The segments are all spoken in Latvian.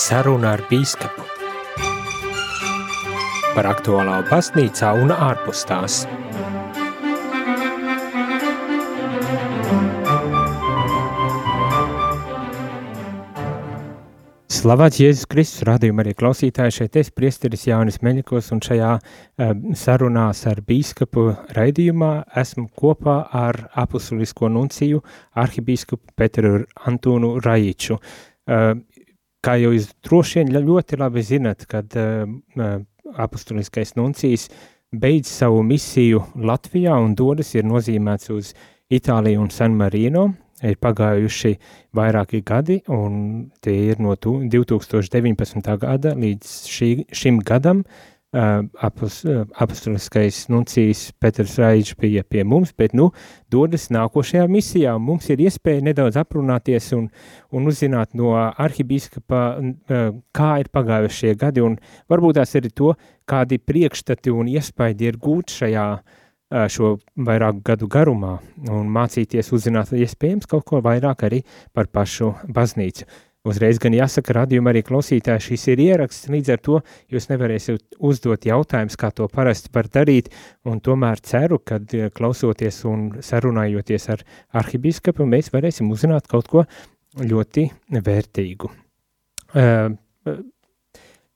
Saruna ar bīskapu par aktuālā baznīcā un ārpus tās. Slavēts Jēzus Kristus, radījuma arī klausītāji, šeit es priesteris Jānis Meļikos, un šajā uh, sarunās ar bīskapu raidījumā esmu kopā ar apustulisko nunciju arhibīskapu Petru Antūnu Rajiču. Kā jau jūs droši vien ļoti labi zinat, kad uh, apustuliskais nuncijs beidz savu misiju Latvijā un dodas ir nozīmēts uz Itāliju un San Marino, ir pagājuši vairāki gadi, un tie ir no 2019. gada līdz šī, šim gadam. Apus, apustuliskais nuncijas Petrs Raidžs bija pie mums, bet, nu, dodas nākošajā misijā. Mums ir iespēja nedaudz aprunāties un, un uzzināt no arhibīskapa, kā ir pagājuši šie gadi, un varbūt tās arī to, kādi priekšstati un iespaidi ir gūt šajā šo vairāku gadu garumā un mācīties uzzināt iespējams kaut ko vairāk arī par pašu baznīcu. Uzreiz gan jāsaka, radījuma arī klausītāji šis ir ieraksts, līdz ar to jūs nevarēsiet uzdot jautājumus, kā to parasti var darīt, un tomēr ceru, ka klausoties un sarunājoties ar arhibīskapu, mēs varēsim uzzināt kaut ko ļoti vērtīgu. Uh,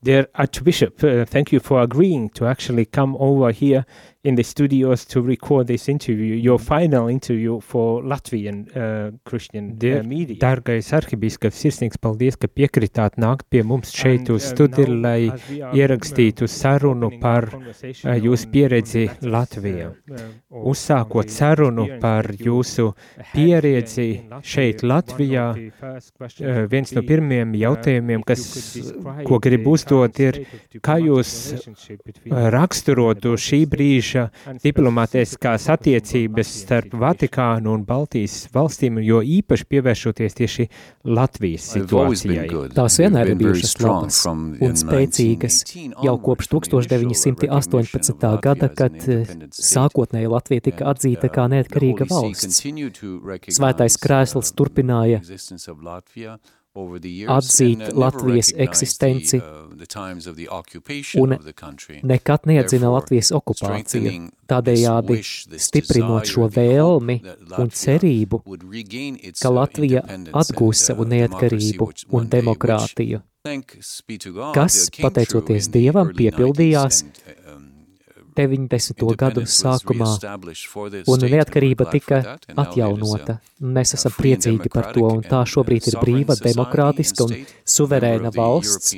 Dear Archbishop, uh, thank you for agreeing to actually come over here in the studios to record this interview, your final interview for Latvian uh, Christian uh, media. Dargais arhibīskaps, sirsnīgs paldies, ka piekritāt nākt pie mums šeit uz uh, studiju, lai ierakstītu sarunu par uh, jūsu pieredzi Latvijā. Uzsākot sarunu par jūsu pieredzi šeit Latvijā, uh, viens no pirmiem jautājumiem, kas, ko gribu uzdot, ir, kā jūs raksturotu šī brīža diplomātiskās attiecības starp Vatikānu un Baltijas valstīm, jo īpaši pievēršoties tieši Latvijas situācijai. Tās vienmēr ir bijušas labas un spēcīgas jau kopš 1918. gada, kad sākotnēji Latvija tika atzīta kā neatkarīga valsts. Svētais krēsls turpināja atzīt Latvijas eksistenci uh, un nekad neatzina Latvijas okupāciju, tādējādi stiprinot šo vēlmi un cerību, ka Latvija atgūs savu neatkarību un demokrātiju, kas, pateicoties Dievam, piepildījās 90. gadu sākumā, un neatkarība tika atjaunota. Mēs esam priecīgi par to, un tā šobrīd ir brīva, demokrātiska un suverēna valsts,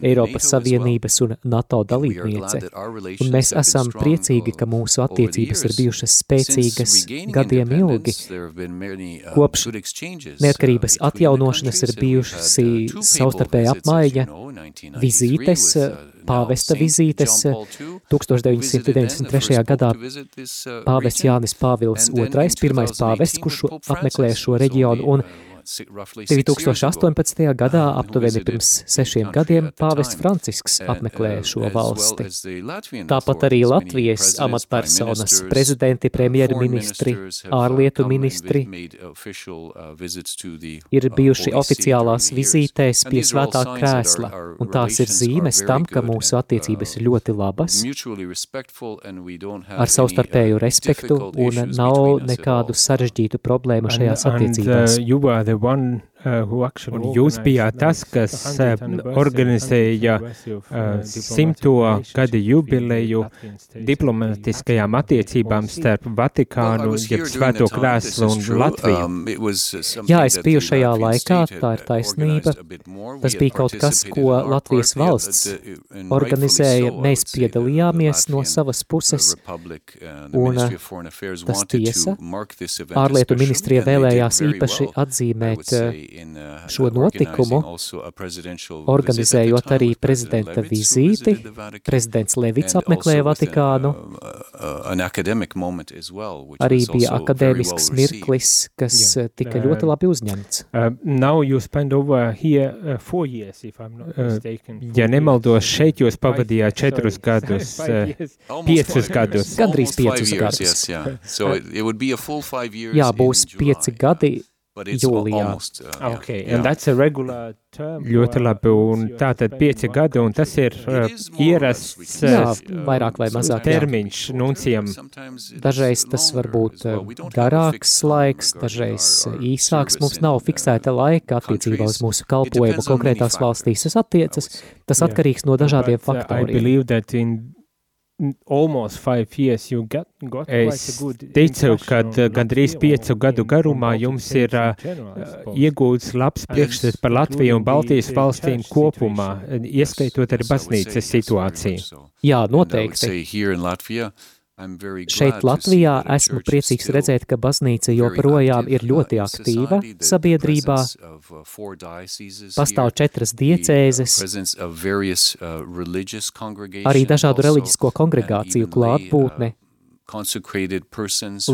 Eiropas Savienības un NATO dalībniece. Un mēs esam priecīgi, ka mūsu attiecības ir bijušas spēcīgas gadiem ilgi. Kopš neatkarības atjaunošanas ir bijusi savstarpēja apmaiņa, vizītes, pāvesta vizītes 1993. gadā pāvests Jānis Pāvils II, pirmais pāvests, kurš apmeklē šo reģionu, un 2018. gadā, aptuveni pirms sešiem gadiem, pāvests Francisks apmeklēja šo valsti. Tāpat arī Latvijas amatpersonas, prezidenti, premjerministri, ārlietu ministri ir bijuši oficiālās vizītēs pie svētā krēsla, un tās ir zīmes tam, ka mūsu attiecības ir ļoti labas, ar savstarpēju respektu un nav nekādu sarežģītu problēmu šajās attiecībās. The one Un jūs bijāt tas, kas organizēja simto gada jubileju diplomatiskajām attiecībām starp Vatikānu, jeb Svēto krēslu un Latviju. Um, Jā, es biju šajā laikā, tā ir taisnība. Tas bija kaut kas, ko Latvijas valsts organizēja. Mēs piedalījāmies no savas puses, un tas tiesa. Ārlietu ministrija vēlējās īpaši atzīmēt Uh, šo notikumu, organizējot arī prezidenta vizīti. Prezidents Levits apmeklēja Vatikānu. Uh, arī bija akadēmisks mirklis, kas. Uh, tika ļoti labi uzņemts. Uh, now you spend over here uh, four years, if I'm not mistaken. Uh, ja nemaldos, šeit jūs pavadījāt četrus gadus, uh, piecus gadus. Gandrīz piecus gadus. Jā, būs pieci gadi jūlijā. Almost, uh, Okay, yeah. and that's a regular term. Ļoti labi, un tātad pieci gadi, un tas ir uh, ierasts Jā, uh, vairāk vai mazāk, termiņš nuncijam. Dažreiz tas var būt uh, garāks laiks, dažreiz uh, īsāks. Mums nav fiksēta laika attiecībā uz mūsu kalpojumu konkrētās valstīs. Tas attiecas, tas Yeah. atkarīgs no dažādiem uh, faktoriem. Almost five years you got, got quite a Es good ticu, ka uh, gandrīz piecu gadu garumā jums ir uh, iegūts labs priekšstats par Latviju un Baltijas valstīm kopumā, ieskaitot arī baznīcas situāciju. Jā, noteikti. Šeit Latvijā esmu priecīgs redzēt, ka baznīca joprojām ir ļoti aktīva sabiedrībā. Pastāv četras diecēzes, arī dažādu reliģisko kongregāciju klātbūtne,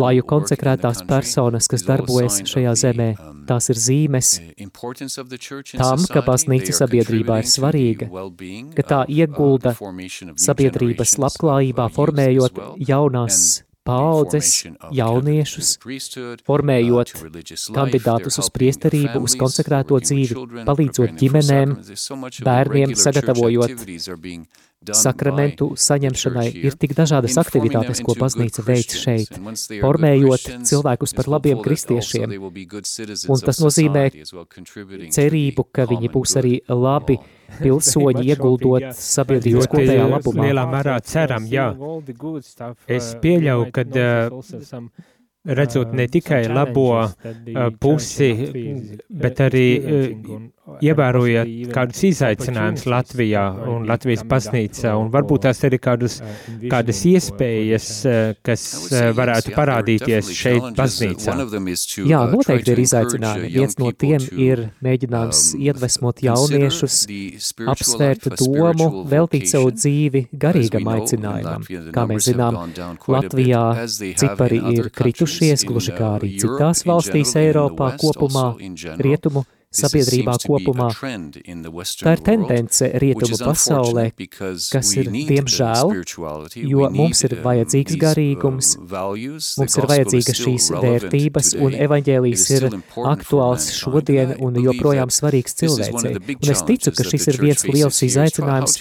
laju konsekrētās personas, kas darbojas šajā zemē. Tās ir zīmes tam, ka baznīca sabiedrībā ir svarīga, ka tā iegulda sabiedrības labklājībā, formējot jaunās paaudzes, jauniešus, formējot kandidātus uz priesterību, uz konsekrēto dzīvi, palīdzot ģimenēm, bērniem, sagatavojot sakramentu saņemšanai. Ir tik dažādas aktivitātes, ko baznīca veic šeit, formējot cilvēkus par labiem kristiešiem. Un tas nozīmē cerību, ka viņi būs arī labi pilsoņi, ieguldot sabiedrības kopējā labumā. Lielā mērā ceram, jā. Es pieļauju, ka uh, redzot ne tikai labo uh, pusi, bet arī uh, ievērojot kādus izaicinājumus Latvijā un Latvijas baznīcā, un varbūt tās arī kādus, kādas iespējas, uh, kas uh, varētu parādīties šeit baznīcā. Jā, noteikti ir izaicinājumi. Viens no tiem ir mēģinājums iedvesmot jauniešus, apsvērt domu, veltīt savu dzīvi garīgam aicinājumam. Kā mēs zinām, Latvijā cipari ir kritušies, gluži kā arī citās valstīs Eiropā kopumā, rietumu sabiedrībā kopumā. Tā ir tendence rietumu pasaulē, kas ir diemžēl, jo mums ir vajadzīgs garīgums, mums ir vajadzīga šīs vērtības, un evaņģēlijs ir aktuāls šodien un joprojām svarīgs cilvēcei. Un es ticu, ka šis ir viens liels izaicinājums,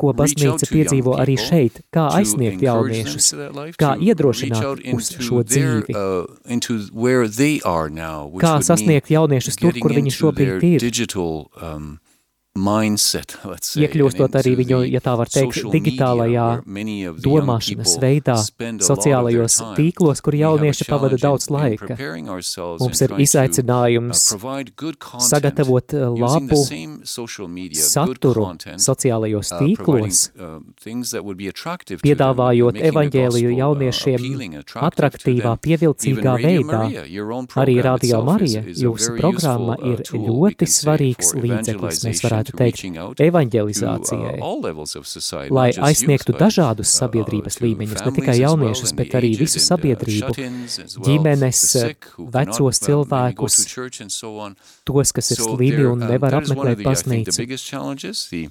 ko baznīca piedzīvo arī šeit, kā aizsniegt jauniešus, kā iedrošināt uz šo dzīvi, kā sasniegt jauniešus tur, kur viņi šobrīd ir. Mindset, Iekļūstot arī viņu, ja tā var teikt, digitālajā domāšanas veidā, sociālajos tīklos, kur jaunieši pavada daudz laika. Mums ir izaicinājums sagatavot labu saturu sociālajos tīklos, piedāvājot evaņģēliju jauniešiem atraktīvā, pievilcīgā veidā. Arī Radio Marija, jūsu programma ir ļoti svarīgs līdzeklis, mēs varētu teikt, evaņģelizācijai, lai aizsniegtu dažādus sabiedrības līmeņus, ne tikai jauniešus, bet arī visu sabiedrību, ģimenes, vecos cilvēkus, tos, kas ir slimi un nevar apmeklēt baznīcu.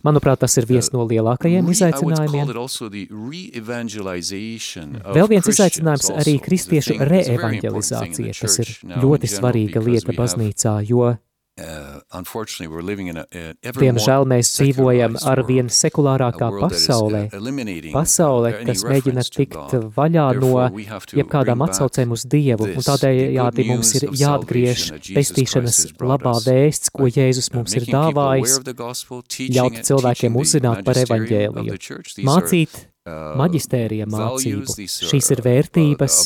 Manuprāt, tas ir viens no lielākajiem izaicinājumiem. Vēl viens izaicinājums arī kristiešu reevanģelizācija. Tas ir ļoti svarīga lieta baznīcā, jo Diemžēl mēs dzīvojam ar vien sekulārākā pasaulē, pasaulē, kas mēģina tikt vaļā no jebkādām atsaucēm uz Dievu, un tādējādi mums ir jāatgriež pestīšanas labā vēsts, ko Jēzus mums ir dāvājis, ļaut cilvēkiem uzzināt par evaņģēliju, mācīt maģistērija mācību. Šīs ir vērtības,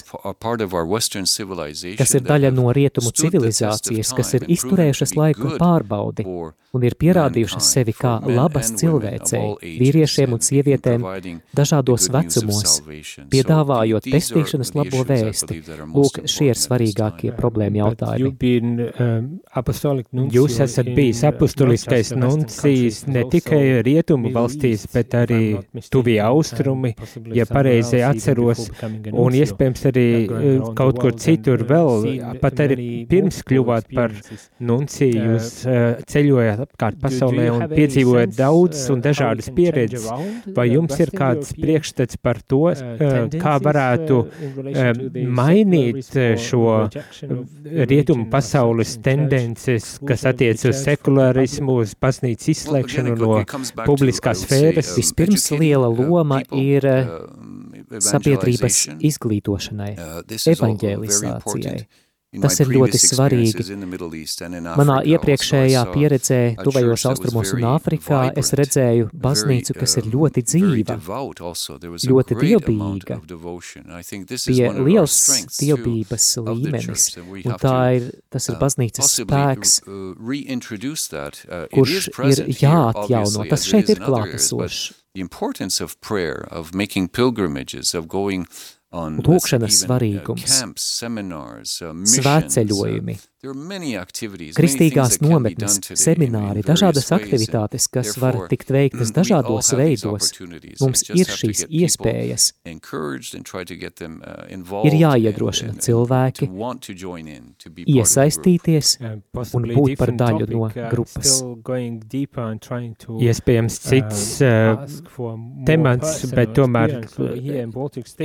kas ir daļa no rietumu civilizācijas, kas ir izturējušas laiku pārbaudi un ir pierādījušas sevi kā labas cilvēcei, vīriešiem un sievietēm dažādos vecumos, piedāvājot pestīšanas labo vēsti. Lūk, šie ir svarīgākie problēma jautājumi. Jūs esat bijis apustuliskais nuncijs ne tikai rietumu valstīs, bet arī tuvie austrumi aptvērumi, ja pareizi atceros, un iespējams arī kaut kur citur vēl, pat arī pirms kļuvāt par nunciju, jūs ceļojāt apkārt pasaulē un piedzīvojat daudz un dažādas pieredzes. Vai jums ir kāds priekšstats par to, kā varētu mainīt šo rietumu pasaules tendences, kas attiec uz sekularismu, uz baznīcas izslēgšanu no publiskās sfēras? Vispirms liela loma ir sabiedrības izglītošanai, evaņģēlizācijai. Tas ir ļoti svarīgi. Manā iepriekšējā pieredzē tuvajos austrumos un Āfrikā es redzēju baznīcu, kas ir ļoti dzīva, ļoti dievbīga. Bija liels dievbības līmenis, un tā ir, tas ir baznīcas spēks, kurš ir jāatjauno. Tas šeit ir klātesošs. The importance of prayer, of making pilgrimages, of going Lūkšanas svarīgums, uh, svētceļojumi, kristīgās nometnes, semināri, dažādas aktivitātes, kas var tikt veiktas dažādos veidos. Mums ir šīs iespējas. Uh, ir jāiedrošina cilvēki iesaistīties un būt par daļu no uh, grupas. Iespējams cits temats, bet tomēr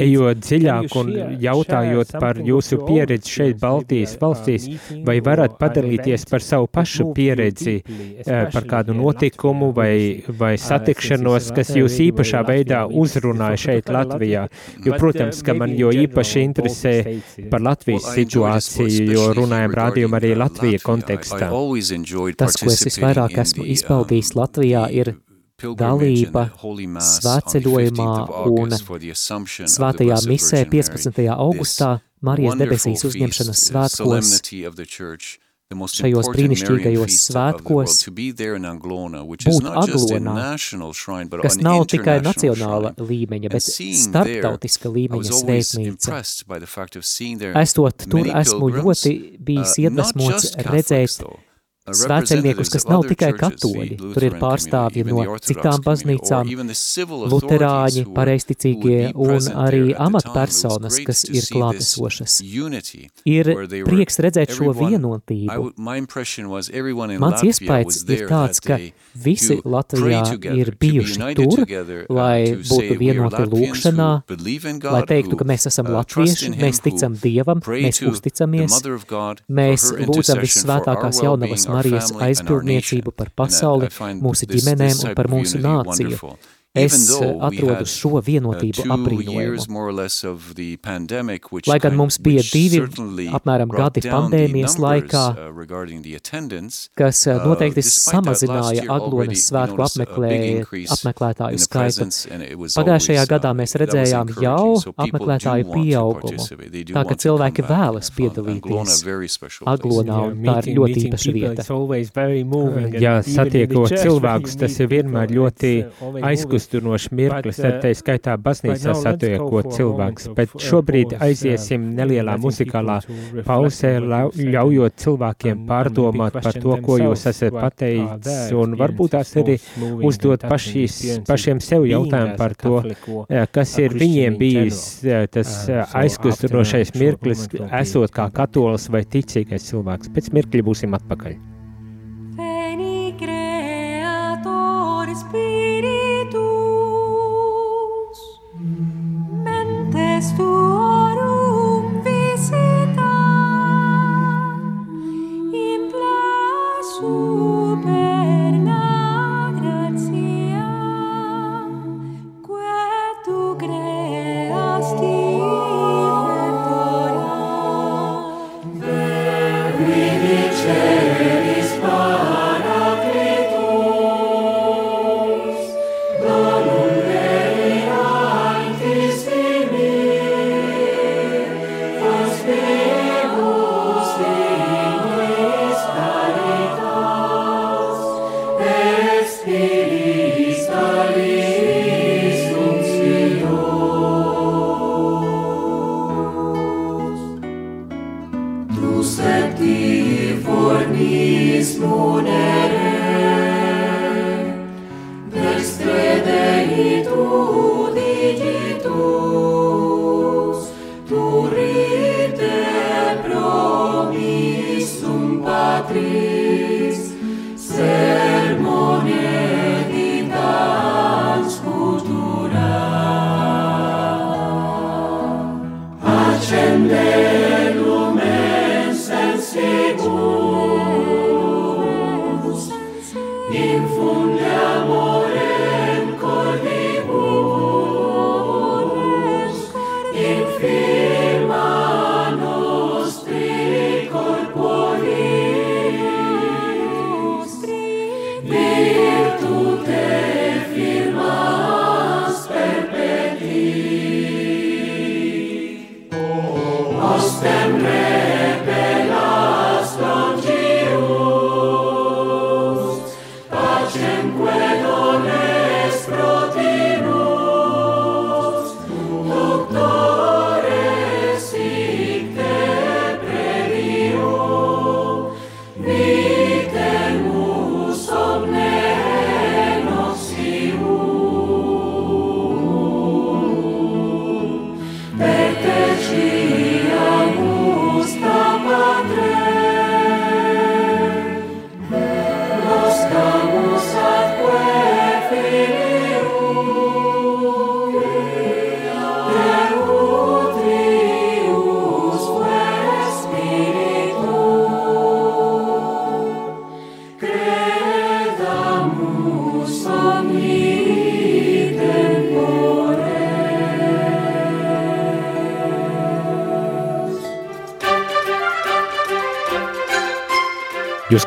ejot dziļāk un jautājot par jūsu pieredzi šeit Baltijas valstīs, vai varat padalīties par savu pašu pieredzi, eh, par kādu notikumu vai, vai satikšanos, kas jūs īpašā veidā uzrunāja šeit Latvijā? Jo, protams, ka man jo īpaši interesē par Latvijas situāciju, jo runājam rādījumu arī Latvija kontekstā. Tas, ko es visvairāk esmu izbaudījis Latvijā, ir dalība svētceļojumā un svētajā misē 15. augustā Marijas debesīs uzņemšanas svētkos šajos brīnišķīgajos svētkos būt Aglonā, kas nav tikai nacionāla līmeņa, bet starptautiska līmeņa svētnīca. Estot tur esmu ļoti bijis iedvesmots redzēt svētceļniekus, kas nav tikai katoļi. Tur ir pārstāvji no citām baznīcām, luterāņi, pareisticīgie un arī amatpersonas, kas ir klātesošas. Ir prieks redzēt šo vienotību. Mans iespējas ir tāds, ka visi Latvijā ir bijuši tur, lai būtu vienoti lūkšanā, lai teiktu, ka mēs esam latvieši, mēs ticam Dievam, mēs uzticamies, mēs lūdzam visvētākās jaunavas Marijas aizbildniecību par pasauli, mūsu ģimenēm un par mūsu nāciju. Es eh, atrodu šo vienotību aprīnojumu. Lai gan mums bija divi apmēram gadi pandēmijas laikā, uh, kas eh, uh, noteikti samazināja Aglonas svētku apmeklētāju skaitu. Pagājušajā gadā mēs redzējām jau apmeklētāju pieaugumu, tā ka cilvēki vēlas piedalīties. Aglonā, un tā ir ļoti īpaša vieta. Jā, satiekot cilvēkus, tas ir vienmēr ļoti aizkustinoši aizkustinošs mirklis, ar te skaitā baznīcā satiekot cilvēks, bet šobrīd aiziesim nelielā muzikālā pausē, ļaujot cilvēkiem pārdomāt par to, ko jūs esat pateicis, un varbūt tās arī uzdot pašīs, pašiem sev jautājumu par to, kas ir viņiem bijis tas aizkustinošais mirklis, esot kā katolis vai ticīgais cilvēks. Pēc mirkļa būsim atpakaļ. hast du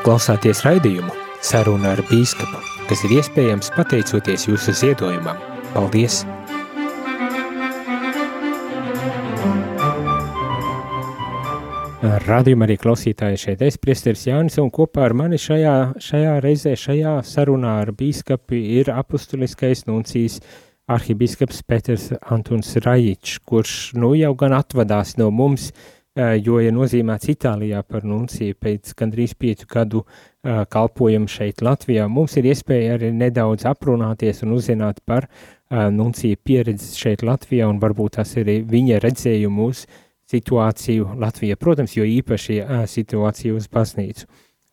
klausāties raidījumu Saruna ar bīskapu, kas ir iespējams pateicoties jūsu ziedojumam. Paldies! Radījumā arī klausītāji šeit es, priesteris Jānis, un kopā ar mani šajā, šajā reizē, šajā sarunā ar bīskapi ir apustuliskais nuncijas arhibīskaps Peters Antuns Rajičs, kurš nu jau gan atvadās no mums, uh, jo ir nozīmēts Itālijā par nunciju pēc gandrīz piecu gadu uh, kalpojumu šeit Latvijā. Mums ir iespēja arī nedaudz aprunāties un uzzināt par uh, nunciju pieredzi šeit Latvijā un varbūt tas ir viņa redzējumu uz situāciju Latvijā, protams, jo īpaši situāciju uz baznīcu.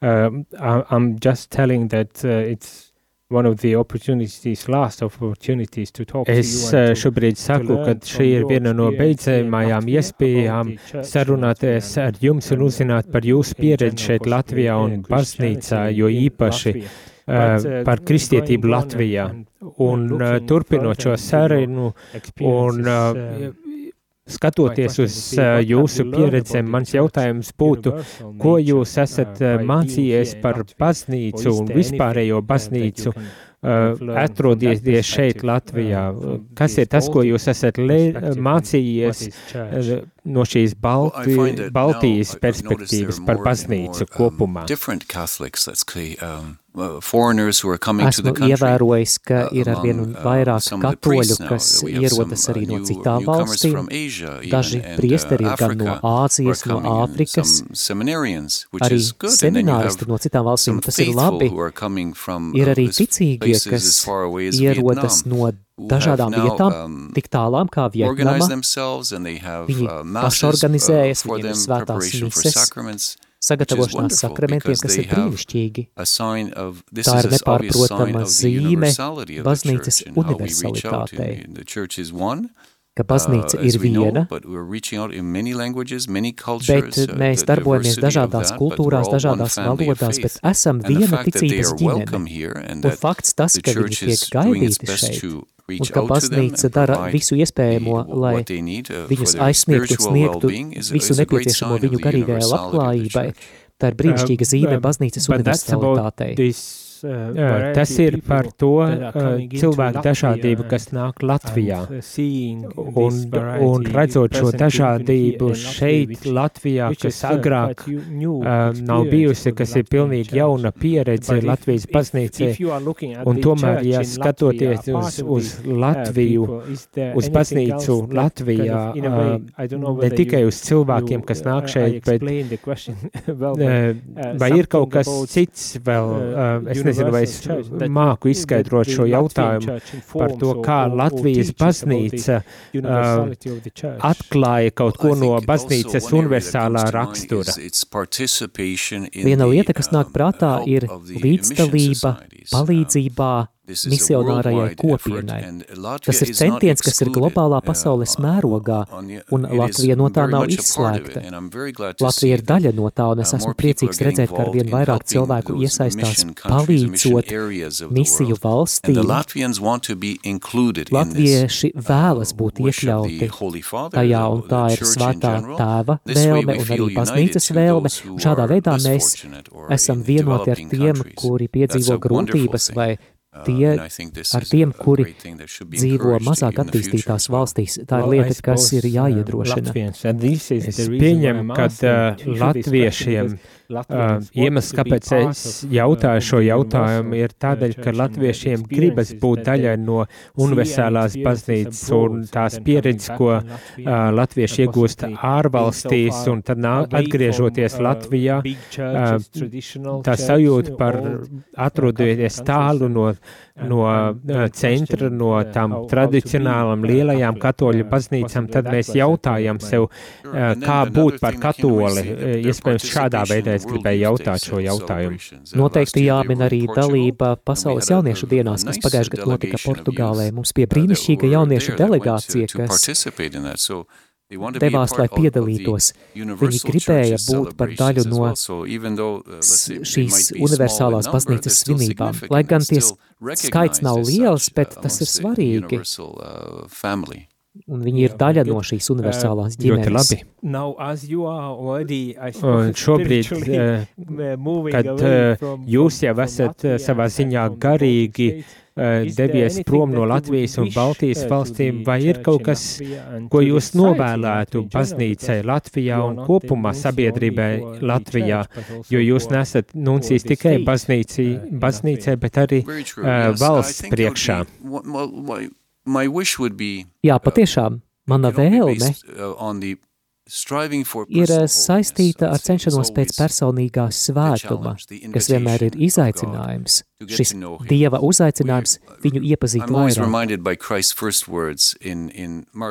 Uh, I'm just telling that uh, it's one of the opportunities, last opportunities to talk es to you šobrīd saku, ka šī ir viena no beidzamajām iespējām sarunāties ar jums un uzzināt par jūsu pieredzi šeit Latvijā un baznīcā, jo īpaši uh, par kristietību Latvijā. Un uh, turpinot šo sarunu un uh, Skatoties uz jūsu pieredzēm, mans jautājums būtu, ko jūs esat mācījies par baznīcu un vispārējo baznīcu, atrodies šeit Latvijā? Kas ir tas, ko jūs esat mācījies no šīs Balti, Baltijas perspektīvas par baznīcu kopumā? Esmu ievērojis, ka ir arvien uh, vairāk katoļu, kas ierodas arī no citām valstīm. Daži priesteri ir gan no Āzijas, no Āfrikas, arī semināristi no citām valstīm. Tas ir labi. Ir arī ticīgie, kas ierodas no dažādām vietām, um, tik tālām kā Vietnama. Viņi uh, pašorganizējas, viņiem ir svētās mises, sagatavošanās sakramentiem, kas ir brīnišķīgi. Tā ir nepārprotama zīme baznīcas universalitātei ka baznīca uh, ir viena, bet mēs darbojamies dažādās kultūrās, dažādās valodās, bet esam viena ticības ģimene. Un fakts tas, ka viņi tiek gaidīti šeit, un ka baznīca dara visu iespējamo, lai uh, viņus aizsniegtu un sniegtu visu nepieciešamo viņu garīgajai labklājībai, tā ir brīnišķīga zīme uh, baznīcas universalitātei. Uh, tas ir par to uh, cilvēku dažādību, kas nāk Latvijā. Un, un redzot šo dažādību šeit, Latvijā, kas agrāk uh, nav bijusi, kas ir pilnīgi jauna pieredze Latvijas baznīcē, un tomēr, ja skatoties uz, uz Latviju, uz baznīcu Latvijā, ne tikai uz cilvēkiem, kas nāk šeit, bet vai ir kaut kas cits vēl, es nezinu, nezinu, vai es māku izskaidrot šo jautājumu par to, kā Latvijas baznīca uh, atklāja kaut ko no baznīcas universālā rakstura. Viena lieta, kas nāk prātā, ir līdzdalība, palīdzībā, misionārajai kopienai. Tas ir centiens, kas ir globālā pasaules mērogā, un Latvija no tā nav izslēgta. Latvija ir daļa no tā, un es esmu priecīgs redzēt, ka arvien vairāk cilvēku iesaistās palīdzot misiju valstī. Latvieši vēlas būt iekļauti tajā, un tā ir svētā tēva vēlme un arī baznīcas vēlme, un šādā veidā mēs esam vienoti ar tiem, kuri piedzīvo grūtības vai Uh, tie, ar tiem, kuri dzīvo mazāk attīstītās valstīs. Tā ir lieta, kas ir jāiedrošina. Es pieņemu, ka uh, latviešiem Uh, iemesls, kāpēc es jautāju šo jautājumu, ir tādēļ, ka latviešiem gribas būt daļai no universālās baznīcas un tās pieredzes, ko uh, latvieši iegūst ārvalstīs, un tad atgriežoties Latvijā, uh, tā sajūta par atrodoties tālu no no uh, centra, no tām tradicionālām lielajām katoļu baznīcām, tad mēs jautājam sev, uh, kā būt par katoli. Uh, iespējams, šādā veidā es gribēju jautāt šo jautājumu. Noteikti jāmin arī dalība Pasaules jauniešu dienās, kas pagājušajā gadā notika Portugālē. Mums bija brīnišķīga jauniešu delegācija, kas devās, lai piedalītos. Viņi gribēja būt par daļu no uh, šīs universālās baznīcas svinībām. Lai gan ties skaits nav liels, bet tas ir svarīgi. Un viņi ir daļa no šīs universālās ģimenes. Ļoti labi. Un šobrīd, kad jūs jau esat savā ziņā garīgi devies prom no Latvijas un Baltijas valstīm, vai ir kaut kas, ko jūs novēlētu baznīcai Latvijā un kopumā sabiedrībai Latvijā, jo jūs nesat nuncīs tikai baznīcī, baznīcai, bet arī valsts priekšā? Jā, patiešām, mana vēlme ir saistīta ar cenšanos pēc personīgā svētuma, kas vienmēr ir izaicinājums. Šis Dieva uzaicinājums viņu iepazīt vairāk.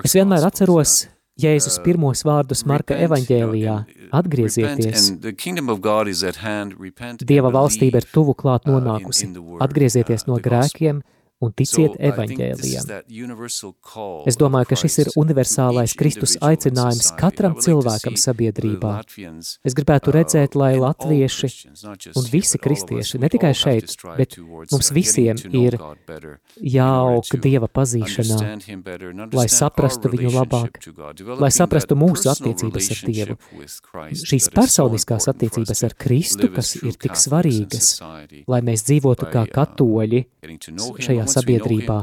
Es vienmēr atceros Jēzus pirmos vārdus Marka evaņģēlijā – atgriezieties. Dieva valstība ir tuvu klāt nonākusi. Atgriezieties no grēkiem – un ticiet evaņģēlijam. Es domāju, ka šis ir universālais Kristus aicinājums katram cilvēkam sabiedrībā. Es gribētu redzēt, lai latvieši un visi kristieši, ne tikai šeit, bet mums visiem ir jāaug Dieva pazīšanā, lai saprastu viņu labāk, lai saprastu mūsu attiecības ar Dievu. Šīs personiskās attiecības ar Kristu, kas ir tik svarīgas, lai mēs dzīvotu kā katoļi šajā sabiedrībā,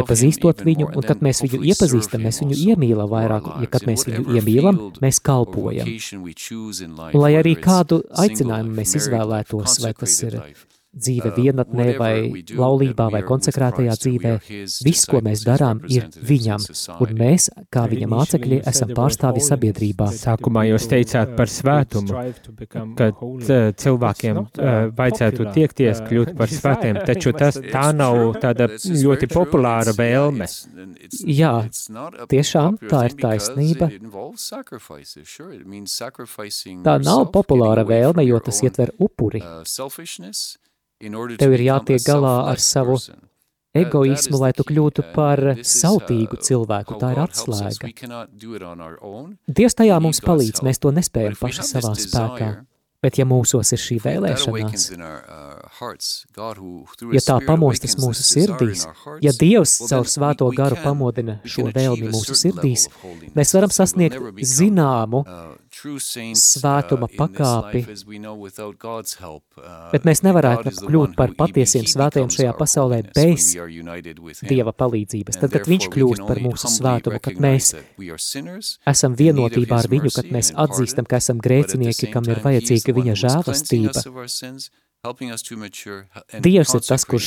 iepazīstot viņu, un kad mēs viņu iepazīstam, mēs viņu iemīlam vairāk, ja kad mēs viņu iemīlam, mēs kalpojam. Un lai arī kādu aicinājumu mēs izvēlētos, vai tas ir dzīve uh, vienatnē vai laulībā vai konsekrētajā dzīvē, viss, ko mēs darām, ir viņam, un mēs, kā viņa mācekļi, esam pārstāvi sabiedrībā. Sākumā jūs teicāt par svētumu, ka cilvēkiem uh, vajadzētu tiekties kļūt par svētiem, taču tas tā nav tāda ļoti populāra vēlme. Jā, tiešām tā ir taisnība. Tā nav populāra vēlme, jo tas ietver upuri. Tev ir jātiek galā ar savu egoismu, lai tu kļūtu par sautīgu cilvēku. Tā ir atslēga. Dievs tajā mums palīdz, mēs to nespējam paši savā spēkā. Bet ja mūsos ir šī vēlēšanās, ja tā pamostas mūsu sirdīs, ja Dievs caur svēto garu pamodina šo vēlmi mūsu sirdīs, mēs varam sasniegt zināmu svētuma pakāpi, bet mēs nevarētu kļūt par patiesiem svētiem šajā pasaulē bez Dieva palīdzības. Tad, kad Viņš kļūst par mūsu svētumu, kad mēs esam vienotībā ar Viņu, kad mēs atzīstam, ka esam grēcinieki, kam ir vajadzīga Viņa žēlastība, Dievs ir tas, kurš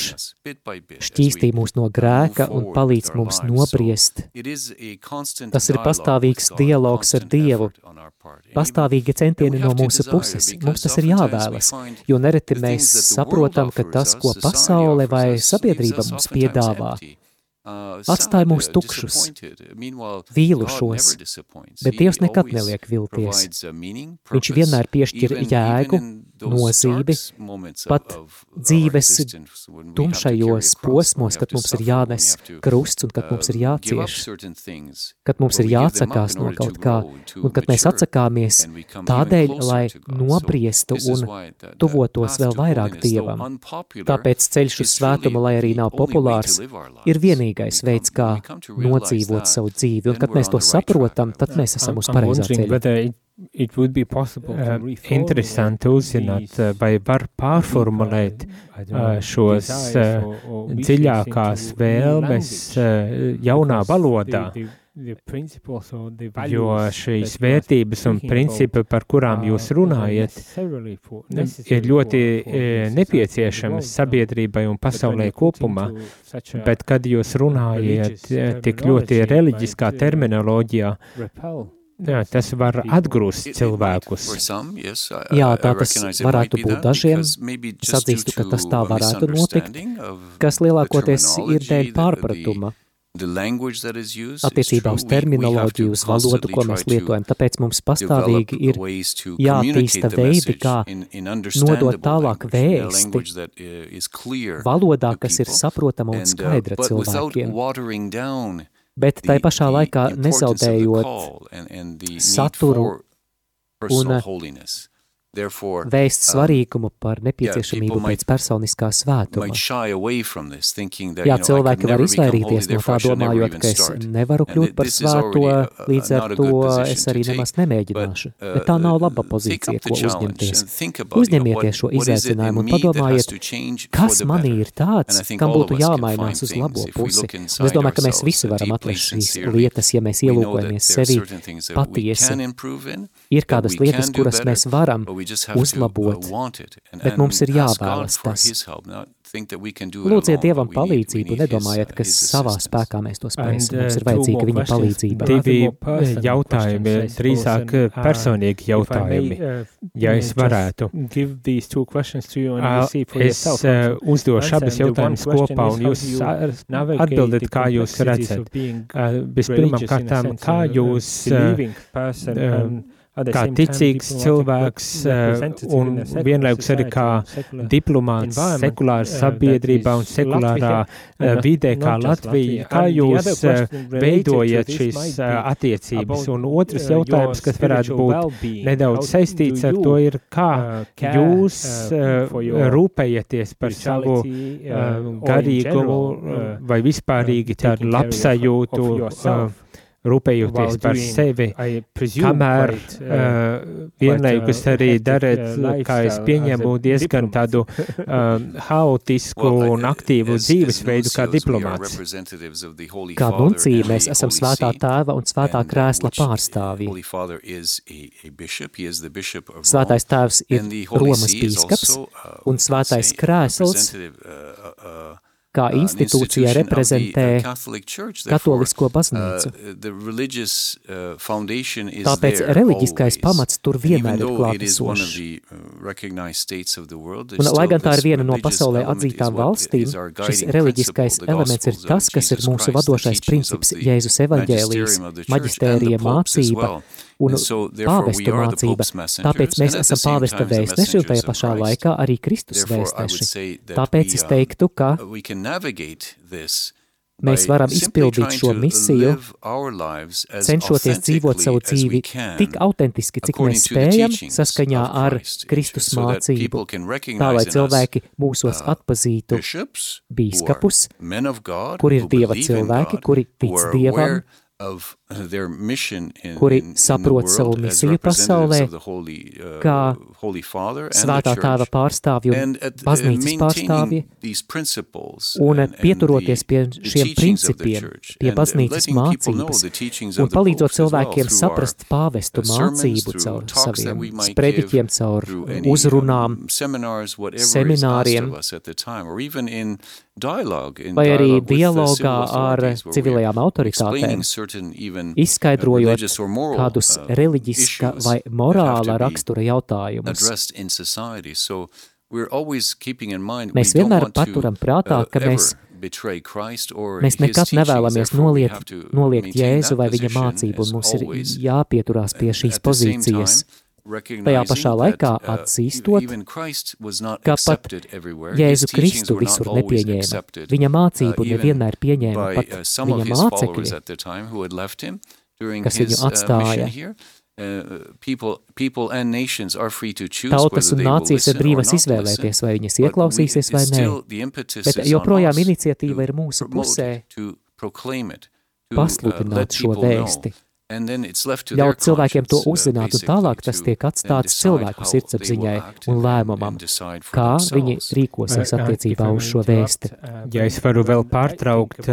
šķīstī mūs no grēka un palīdz mums nobriest. Tas ir pastāvīgs dialogs ar Dievu, pastāvīgi centieni no mūsu puses. Mums tas ir jāvēlas, jo nereti mēs saprotam, ka tas, ko pasaule vai sabiedrība mums piedāvā, atstāja mūs tukšus, vīlušos, bet Dievs nekad neliek vilties. Viņš vienmēr piešķir jēgu, nozīmi, pat dzīves tumšajos posmos, kad mums ir jānes krusts un kad mums ir jācieš, kad mums ir jāatsakās no kaut kā, un kad mēs atsakāmies tādēļ, lai nobriestu un tuvotos vēl vairāk Dievam. Tāpēc ceļš uz svētumu, lai arī nav populārs, ir vienīgais veids, kā nodzīvot savu dzīvi, un kad mēs to saprotam, tad mēs esam uz pareizā ceļa. It would be possible uh, interesanti uzzināt, uh, vai var pārformulēt uh, šos uh, dziļākās vēlmes uh, jaunā valodā, jo šīs vērtības un principi, par kurām jūs runājat, ir ļoti nepieciešamas sabiedrībai un pasaulē kopumā, bet kad jūs runājat tik ļoti reliģiskā terminoloģijā, Jā, tas var atgrūst cilvēkus. Jā, tā tas varētu būt dažiem. Es atzīstu, ka tas tā varētu notikt, kas lielākoties ir dēļ pārpratuma. Attiecībā uz terminoloģiju, uz valodu, ko mēs lietojam, tāpēc mums pastāvīgi ir jātīsta veidi, kā nodot tālāk vēsti valodā, kas ir saprotama un skaidra cilvēkiem bet tai pašā laikā nezaudējot saturu un vēst svarīgumu par nepieciešamību pēc personiskā svētuma. Jā, cilvēki var izvairīties no tā domājot, ka es nevaru kļūt par svēto, līdz ar to es arī nemaz nemēģināšu. Bet tā nav laba pozīcija, ko uzņemties. Uzņemieties šo izaicinājumu un padomājiet, kas manī ir tāds, kam būtu jāmainās uz labo pusi. Un es domāju, ka mēs visi varam atrast šīs lietas, ja mēs ielūkojamies sevi patiesi. Ir kādas lietas, kuras mēs varam uzlabot, bet mums ir jāvēlas tas. Lūdziet Dievam palīdzību, nedomājiet, ka savā spēkā mēs to spēsim. Mums ir vajadzīga viņa palīdzība. Divi jautājumi, drīzāk personīgi jautājumi, ja es varētu. Es uzdošu abas jautājumus kopā, un jūs atbildat, kā jūs redzat. Vispirmām kārtām, kā jūs kā ticīgs cilvēks un vienlaikus arī kā diplomāts sekulāra sabiedrībā un sekulārā vidē kā Latvija. Kā jūs veidojat šīs attiecības? Un otrs jautājums, kas varētu būt nedaudz saistīts ar to, ir kā jūs rūpējaties par savu garīgumu vai vispārīgi tādu labsajūtu rūpējoties par sevi, kamēr uh, vienlaikus arī darat, kā es pieņemu, diezgan tādu uh, haotisku un aktīvu dzīvesveidu kā diplomāts. Kā nuncija mēs esam svētā tēva un svētā krēsla pārstāvji. Svētais tēvs ir Romas bīskaps un svētais krēsls kā institūcija reprezentē katolisko baznīcu. Tāpēc reliģiskais pamats tur vienmēr ir klātesošs. Un, lai gan tā ir viena no pasaulē atzītām valstīm, šis reliģiskais elements ir tas, kas ir mūsu vadošais princips Jēzus evaņģēlijas, maģistērija mācība, un pāvestu mācība. Tāpēc mēs esam pāvesta vēstneši un tajā pašā laikā arī Kristus vēstneši. Tāpēc es teiktu, ka mēs varam izpildīt šo misiju, cenšoties dzīvot savu dzīvi tik autentiski, cik mēs spējam, saskaņā ar Kristus mācību, tā lai cilvēki mūsos atpazītu bīskapus, kur ir Dieva cilvēki, kuri tic Dievam, kuri saprot savu misiju pasaulē, uh, kā svētā tēva pārstāvji un baznīcas pārstāvji, un pieturoties pie šiem principiem, pie baznīcas mācības, un palīdzot cilvēkiem saprast pāvestu mācību caur saviem sprediķiem, caur uzrunām, semināriem, vai arī dialogā ar civilajām autoritātēm, izskaidrojot kādus reliģiska vai morāla rakstura jautājumus. Mēs vienmēr paturam prātā, ka mēs Mēs nekad nevēlamies noliet, noliegt Jēzu vai viņa mācību, un mums ir jāpieturās pie šīs pozīcijas tajā pašā laikā atzīstot, ka pat Jēzu Kristu visur nepieņēma. Viņa mācību nevienmēr pieņēma pat viņa mācekļi, kas viņu atstāja. Tautas un nācijas ir brīvas izvēlēties, vai viņas ieklausīsies vai nē, bet joprojām iniciatīva ir mūsu pusē pasludināt šo vēsti. Ļaut cilvēkiem to uzzināt, un tālāk tas tiek atstāts cilvēku sirdsapziņai un lēmumam, kā viņi rīkosies attiecībā uz šo vēsti. Ja es varu vēl pārtraukt,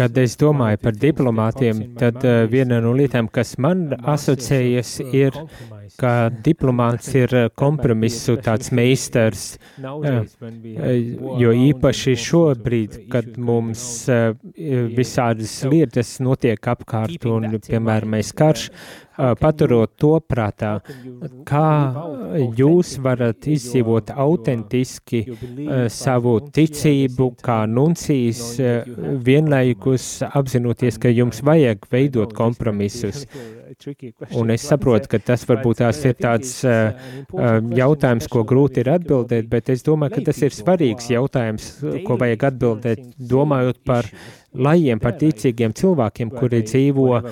kad es domāju par diplomātiem, tad viena no lietām, kas man asociējas, ir, ka diplomāts ir kompromisu tāds meistars, jo īpaši šobrīd, kad mums visādas lietas notiek apkārt, konfliktu un, piemēram, mēs karš, paturot to prātā, kā jūs varat izdzīvot autentiski savu ticību, kā nuncijas, vienlaikus apzinoties, ka jums vajag veidot kompromisus. Un es saprotu, ka tas varbūt tās ir tāds jautājums, ko grūti ir atbildēt, bet es domāju, ka tas ir svarīgs jautājums, ko vajag atbildēt, domājot par lajiem, par ticīgiem cilvēkiem, kuri dzīvo uh,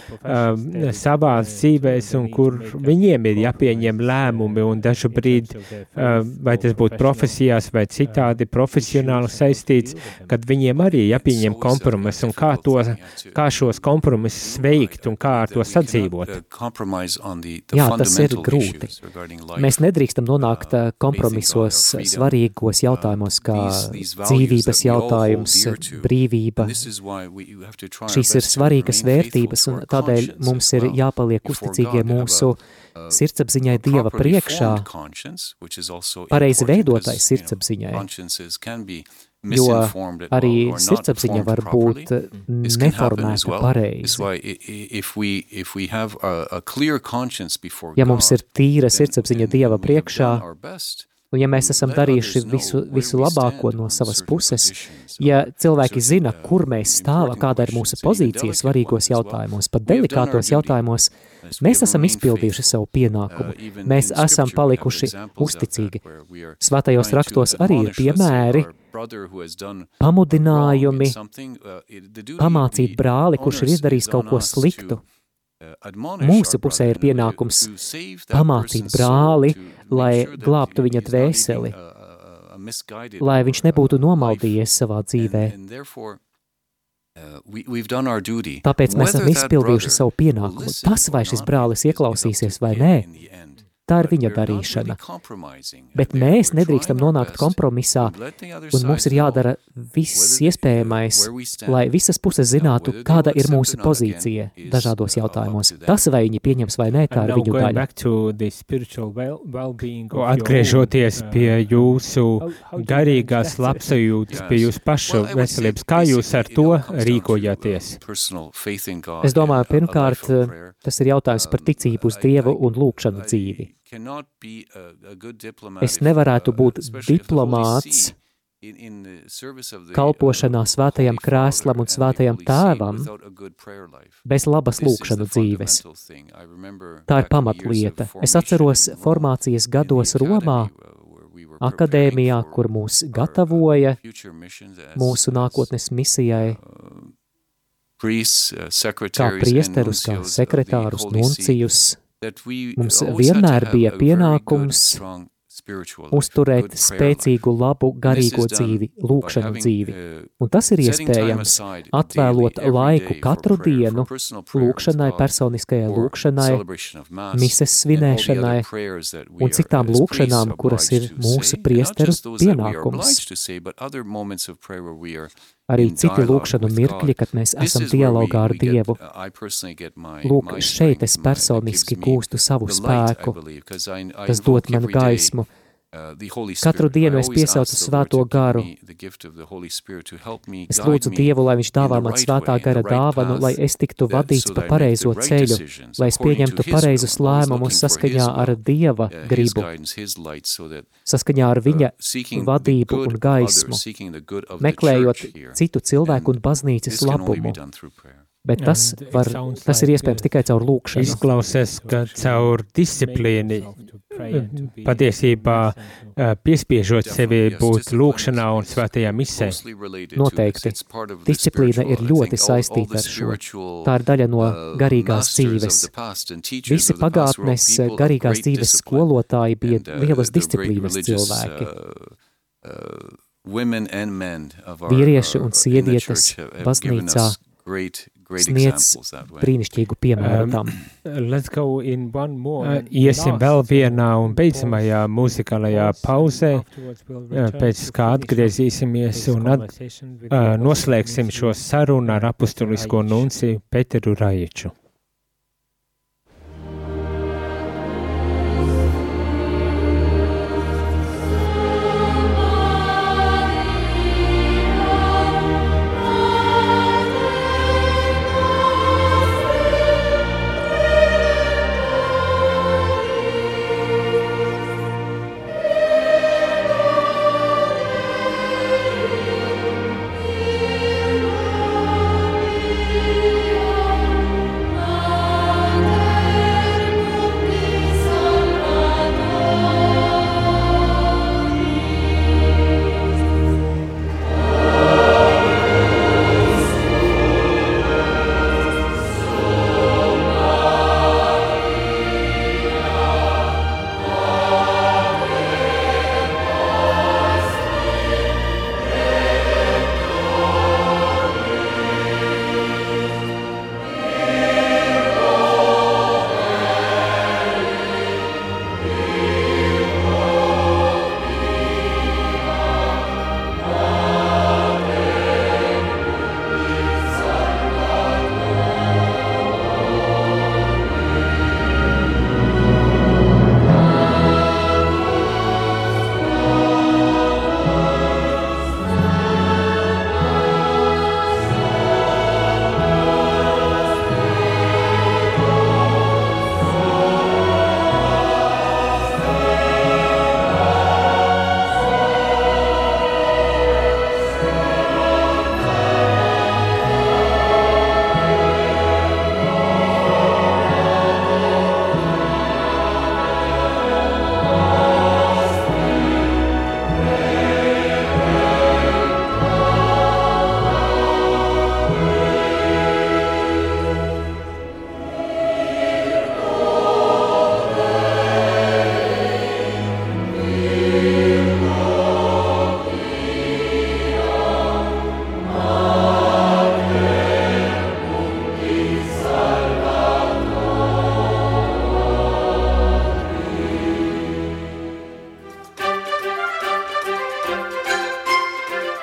savās dzīvēs un kur viņiem ir jāpieņem lēmumi un dažu brīdi, uh, vai tas būtu profesijās vai citādi profesionāli saistīts, kad viņiem arī jāpieņem kompromiss un kā, to, kā šos kompromisus veikt un kā ar to sadzīvot. Jā, tas ir grūti. Mēs nedrīkstam nonākt kompromisos svarīgos jautājumos, kā dzīvības jautājums, brīvība. Šīs ir svarīgas vērtības, un tādēļ mums ir jāpaliek uzticīgie mūsu sirdsapziņai Dieva priekšā, pareizi veidotai sirdsapziņai, jo arī sirdsapziņa var būt neformēta pareizi. Ja mums ir tīra sirdsapziņa Dieva priekšā, Un ja mēs esam darījuši visu, visu labāko no savas puses, ja cilvēki zina, kur mēs stāvam, kāda ir mūsu pozīcija svarīgos jautājumos, pat delikātos jautājumos, mēs esam izpildījuši savu pienākumu, mēs esam palikuši uzticīgi. Svētajos rakstos arī ir piemēri, pamudinājumi, pamācīt brāli, kurš ir izdarījis kaut ko sliktu, Mūsu pusē ir pienākums pamācīt brāli, lai glābtu viņa dvēseli, lai viņš nebūtu nomaldījies savā dzīvē. Tāpēc mēs esam izpildījuši savu pienākumu. Tas, vai šis brālis ieklausīsies vai nē, Tā ir viņa darīšana. Bet mēs nedrīkstam nonākt kompromisā, un mums ir jādara viss iespējamais, lai visas puses zinātu, kāda ir mūsu pozīcija dažādos jautājumos. Tas, vai viņi pieņems vai nē, tā ir viņu daļa. Atgriežoties pie jūsu garīgās labsajūtas, pie jūsu pašu veselības, kā jūs ar to rīkojāties? Es domāju, pirmkārt, tas ir jautājums par ticību uz Dievu un lūkšanu dzīvi. Es nevarētu būt diplomāts kalpošanā svētajam krēslam un svētajam tēvam bez labas lūkšanu dzīves. Tā ir pamatlieta. Es atceros formācijas gados Romā, akadēmijā, kur mūs gatavoja mūsu nākotnes misijai, kā priesterus, kā sekretārus, nuncijus, Mums vienmēr bija pienākums uzturēt spēcīgu, labu, garīgo dzīvi, lūkšanu dzīvi. Un tas ir iespējams atvēlot laiku katru dienu lūkšanai, personiskajai lūkšanai, mises svinēšanai un citām lūkšanām, kuras ir mūsu priesteru pienākums. Arī citi lūkšanu mirkļi, kad mēs esam dialogā ar Dievu. Lūk, šeit es personiski gūstu savu spēku, tas dod man gaismu, Uh, Katru dienu es piesaucu svēto garu. Es lūdzu Dievu, lai viņš dāvā man svētā gara dāvanu, lai es tiktu vadīts pa pareizo ceļu, lai es pieņemtu pareizus lēmumus saskaņā ar Dieva uh, gribu, saskaņā ar viņa uh, vadību un gaismu, meklējot citu cilvēku un baznīcas labumu. Bet tas, var, tas ir iespējams tikai caur lūkšanu. Izklausās, ka caur disciplīni patiesībā piespiežot sevi būt lūkšanā un svētajā misē. Noteikti. Disciplīna ir ļoti saistīta ar šo. Tā ir daļa no garīgās dzīves. Visi pagātnes garīgās dzīves skolotāji bija lielas disciplīnas cilvēki. Vīrieši un sievietes baznīcā sniedz brīnišķīgu piemēru um, tam. Uh, iesim vēl vienā un beidzamajā muzikālajā pauzē, pēc kā atgriezīsimies un at, uh, noslēgsim šo sarunu ar apustulisko nunciju Peteru Rajiču.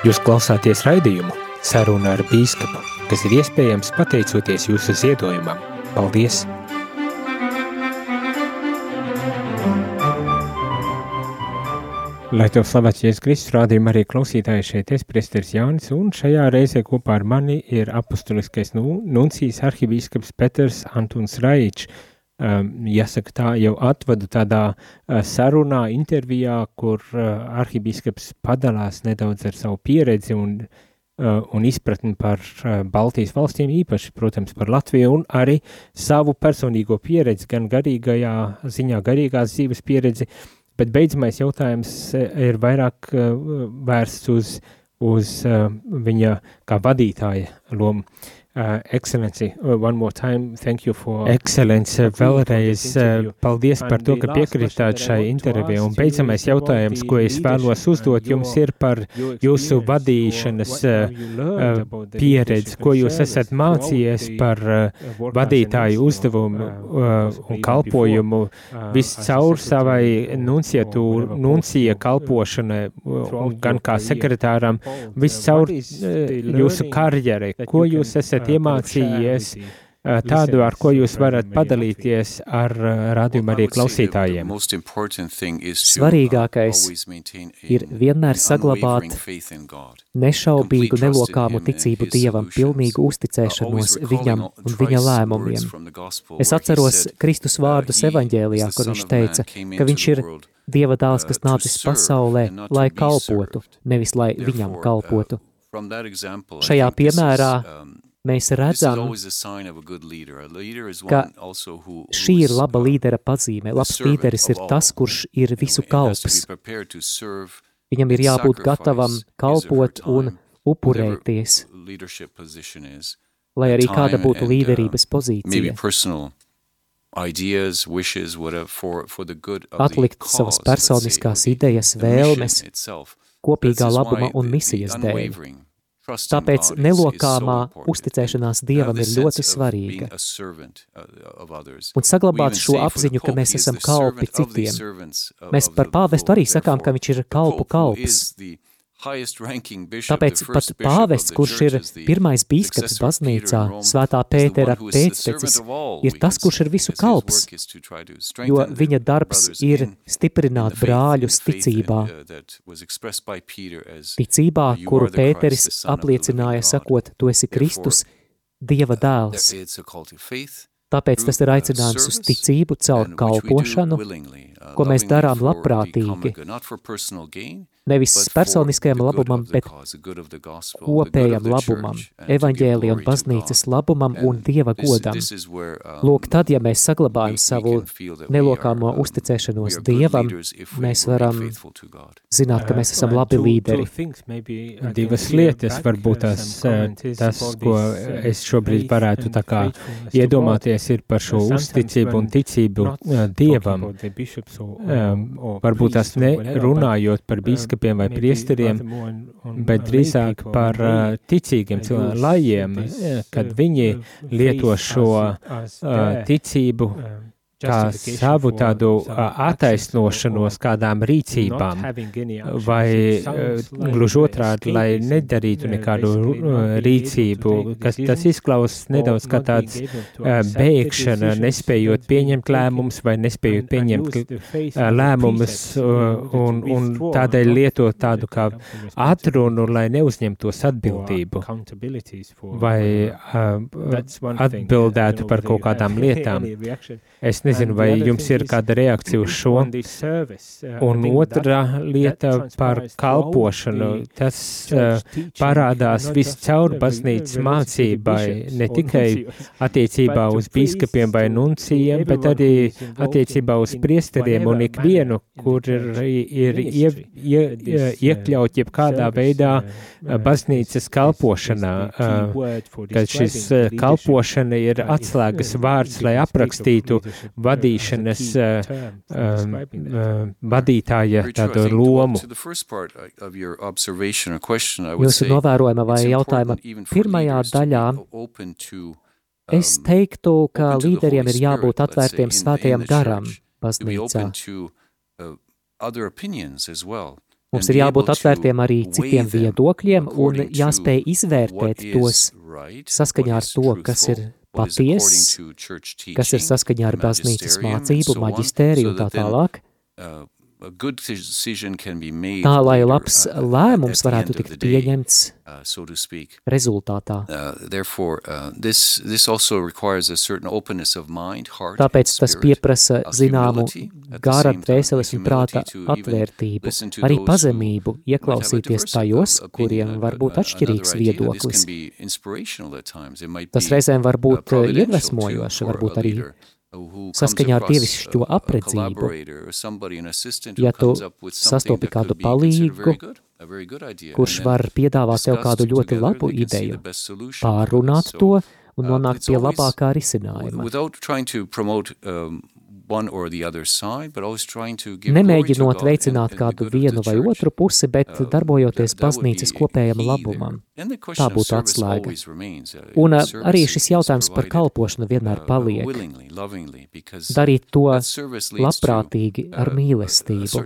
Jūs klausāties raidījumu Saruna ar bīskapu, kas ir iespējams pateicoties jūsu ziedojumam. Paldies! Lai tev slavēts Jēzus Kristus, rādījuma arī klausītāji šeit es, priesteris Jānis, un šajā reizē kopā ar mani ir apustuliskais nu, nuncijas arhibīskaps Peters Antuns Raičs. Um, jāsaka tā, jau atvadu tādā uh, sarunā, intervijā, kur uh, arhibīskaps padalās nedaudz ar savu pieredzi un, uh, un izpratni par Baltijas valstīm, īpaši, protams, par Latviju, un arī savu personīgo pieredzi, gan garīgajā ziņā, garīgās dzīves pieredzi, Bet beidzamais jautājums eh, ir vairāk vērsts uz, uz viņa kā vadītāja lomu. Uh, excellency, uh, one more time, thank you for... Excellency, vēlreiz uh, paldies par to, ka piekritāt šai intervijai. Un beidzamais jautājums, ko es vēlos uzdot jums, ir par jūsu vadīšanas uh, pieredzi, ko jūs esat mācījies par vadītāju uzdevumu un kalpojumu viscaur savai nuncija kalpošanai, gan kā sekretāram, viscaur jūsu karjerai. Ko jūs esat esat iemācījies tādu, ar ko jūs varat padalīties ar rādījumu arī klausītājiem? Svarīgākais ir vienmēr saglabāt nešaubīgu, nelokāmu ticību Dievam, pilnīgu uzticēšanos Viņam un Viņa lēmumiem. Es atceros Kristus vārdus evaņģēlijā, kur viņš teica, ka viņš ir Dieva dēls, kas nācis pasaulē, lai kalpotu, nevis lai Viņam kalpotu. Šajā piemērā mēs redzam, ka šī ir laba līdera pazīme. Labs līderis ir tas, kurš ir visu kalps. Viņam ir jābūt gatavam kalpot un upurēties, lai arī kāda būtu līderības pozīcija. Atlikt savas personiskās idejas, vēlmes, kopīgā labuma un misijas dēļ. Tāpēc nelokāmā uzticēšanās Dievam ir ļoti svarīga. Un saglabāt šo apziņu, ka mēs esam kalpi citiem. Mēs par pāvestu arī sakām, ka viņš ir kalpu kalps. Tāpēc pat pāvests, kurš ir pirmais bīskaps baznīcā, svētā Pētera pēctecis, ir tas, kurš ir visu kalps, jo viņa darbs ir stiprināt brāļus ticībā. Ticībā, kuru Pēteris apliecināja sakot, tu esi Kristus, Dieva dēls. Tāpēc tas ir aicinājums uz ticību caur kalpošanu, ko mēs darām labprātīgi, nevis personiskajam labumam, bet kopējam labumam, evaņģēlija un baznīcas labumam un Dieva godam. Lūk, tad, ja mēs saglabājam savu nelokāmo uzticēšanos Dievam, mēs varam zināt, ka mēs esam labi līderi. Divas lietas varbūt tas, tas ko es šobrīd varētu tā kā iedomāties, ir par šo uzticību un ticību Dievam. Varbūt tas ne runājot par bīskapu, biskupiem vai priesteriem, bet drīzāk par uh, ticīgiem cilvēkiem, lajiem, kad viņi lieto šo uh, ticību kā savu tādu attaisnošanos kādām rīcībām, vai gluži otrādi, lai nedarītu nekādu rīcību, kas tas izklausās nedaudz kā tāds bēgšana, nespējot pieņemt lēmumus vai nespējot pieņemt lēmumus un, un tādēļ lietot tādu kā atrunu, lai neuzņemtos atbildību. vai atbildētu par kaut kādām lietām. Es nezinu, vai jums ir kāda reakcija uz šo. Un otra lieta par kalpošanu. Tas uh, parādās viscaur baznīcas mācībai, ne tikai attiecībā uz bīskapiem vai nuncijiem, bet arī attiecībā uz priesteriem un ikvienu, kur ir, ir ie, ie, iekļaut jebkādā veidā baznīcas kalpošanā, uh, kad šis kalpošana ir atslēgas vārds, lai aprakstītu vadīšanas um, vadītāja tādu lomu. Jūsu novērojuma vai jautājuma pirmajā daļā es teiktu, ka līderiem ir jābūt atvērtiem svētajam garam baznīcā. Mums ir jābūt atvērtiem arī citiem viedokļiem un jāspēj izvērtēt tos saskaņā ar to, kas ir patiess, kas ir saskaņā ar baznīcas mācību, maģistēriju un tā tālāk. Tā, lai labs lēmums varētu tikt pieņemts uh, rezultātā. Uh, uh, Tāpēc tas pieprasa zināmu gara, dvēseles un prāta atvērtību, arī pazemību, ieklausīties tajos, kuriem var būt atšķirīgs viedoklis. Tas reizēm var būt iedvesmojoši, varbūt arī saskaņā ar dievišķo apredzību, ja tu sastopi kādu palīgu, kurš var piedāvāt tev kādu ļoti labu ideju, pārunāt to un uh, nonākt pie labākā risinājuma. Nemēģinot veicināt kādu vienu vai otru pusi, bet uh, darbojoties baznīcas kopējam labumam. Tā būtu atslēga. Uh, Un uh, arī šis jautājums par kalpošanu vienmēr paliek. Darīt to labprātīgi ar mīlestību.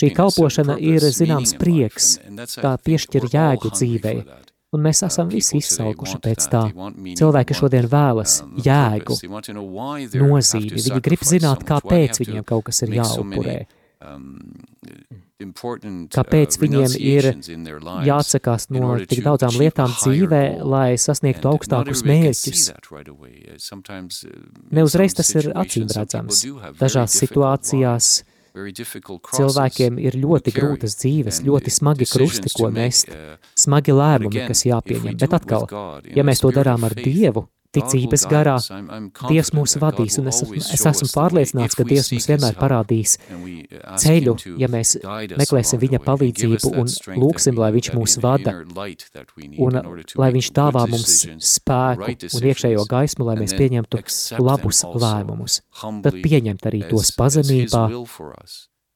Šī kalpošana ir zināms prieks, tā piešķir jēgu dzīvei un mēs esam visi izsalkuši pēc tā. Cilvēki šodien vēlas um, jēgu, nozīmi, viņi grib zināt, kāpēc viņiem kaut kas ir jāupurē. Um, kāpēc uh, viņiem ir jāatsakās no tik daudzām lietām dzīvē, lai sasniegtu augstākus mērķus. Neuzreiz tas ir acīm redzams. Dažās situācijās Cilvēkiem ir ļoti grūtas dzīves, ļoti smagi krusti, ko nest, uh, smagi lēmumi, kas jāpieņem, bet atkal, ja mēs to darām ar Dievu, ticības garā, Dievs mūs vadīs, un es, es esmu pārliecināts, ka Dievs mums vienmēr parādīs. ceļu, ja mēs meklēsim viņa palīdzību un lūksim, lai viņš mūs vada, un lai viņš dāvā mums spēku un iekšējo gaismu, lai mēs pieņemtu labus lēmumus. Tad pieņemt arī tos pazemībā,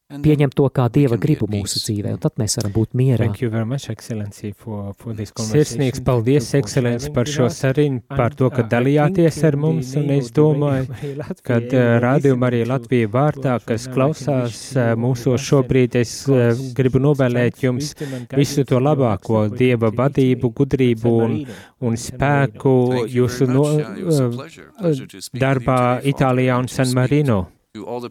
pieņem to kā Dieva gribu mūsu dzīvē, un tad mēs varam būt mierā. Thank you very much, Excellency, for, for this Sirsnīgs paldies, Ekscelenci, par šo sarunu, par to, ka dalījāties ar mums, un es domāju, kad uh, rādījuma arī Latvija vārtā, kas klausās uh, mūsos šobrīd, es uh, gribu novēlēt jums visu to labāko, Dieva vadību, gudrību un, un spēku jūsu no, darbā Itālijā un San Marino.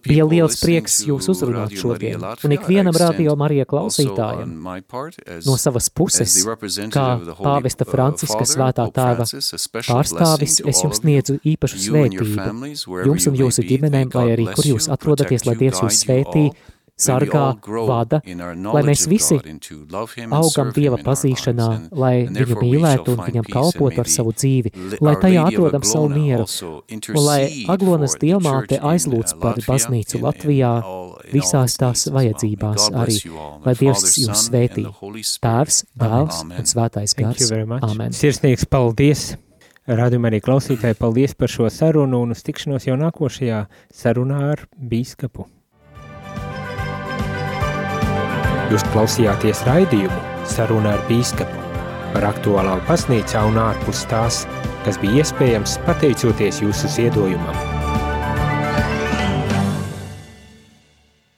Bija liels prieks jūs uzrunāt šodien, un ikvienam radio Marija klausītājam no savas puses, kā pāvesta Franciska svētā tēva pārstāvis, es jums sniedzu īpašu svētību, jums un jūsu ģimenēm, vai arī kur jūs atrodaties, lai Dievs jūs svētī, sargā, vada, lai mēs visi augam Dieva pazīšanā, lai viņu mīlētu un viņam kalpotu ar savu dzīvi, lai tajā atrodam savu mieru, un lai Aglonas dievmāte aizlūdz par baznīcu Latvijā visās tās vajadzībās arī, lai Dievs jūs svētī. Tēvs, dēls un svētais gars. Amen. Sirsnīgs paldies! Rādījumā arī klausītāji, paldies par šo sarunu un uz tikšanos jau nākošajā sarunā ar bīskapu. Jūs klausījāties raidījumu Saruna ar bīskapu par aktuālām pasnīcā un ārpus tās, kas bija iespējams pateicoties jūsu ziedojumam.